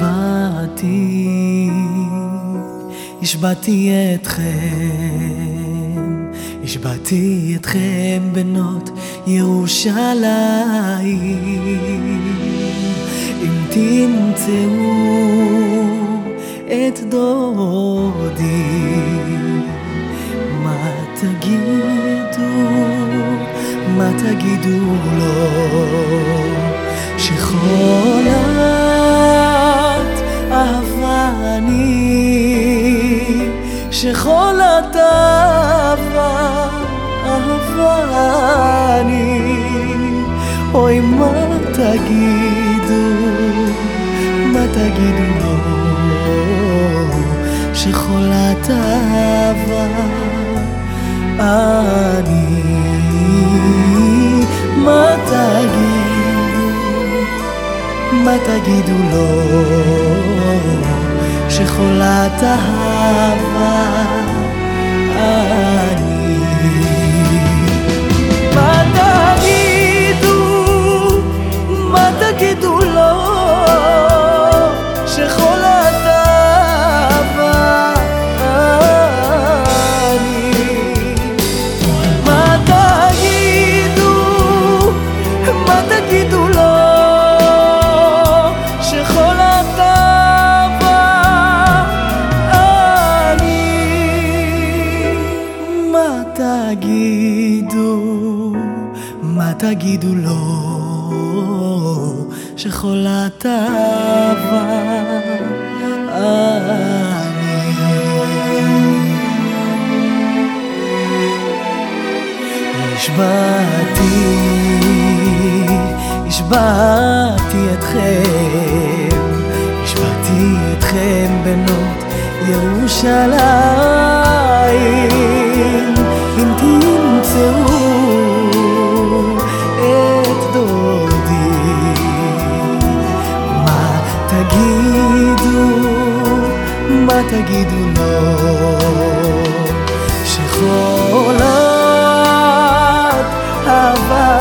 השבעתי, השבעתי אתכם, השבעתי אתכם בנות ירושלים. אם תמצאו את דודי, מה תגידו, מה תגידו לו? אהבה, אהבה אני, אוי מה תגידו, מה תגידו? לו, שחולת אהבה אני, מה תגידו, מה תגידו לו, שחולת אהבה אני. תגידו לו, שחולת אהבה אני. השבעתי, השבעתי אתכם, השבעתי אתכם בנות ירושלים, תגידו, מה תגידו לו, שחולת אהבה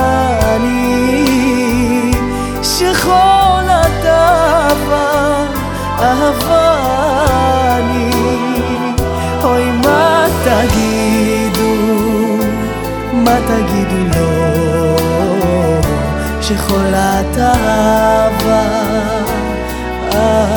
אני, שחולת אהבה, אהבה אני, אוי מה תגידו, מה תגידו לו, שחולת אהבה אני.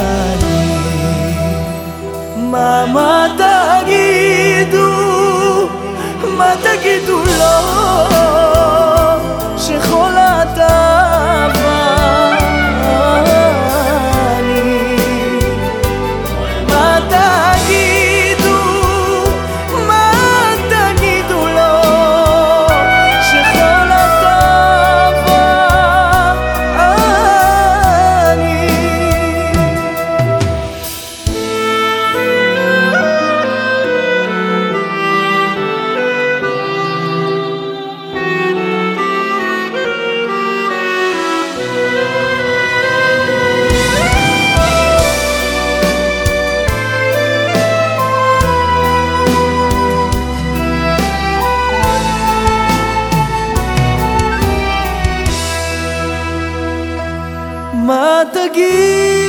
מה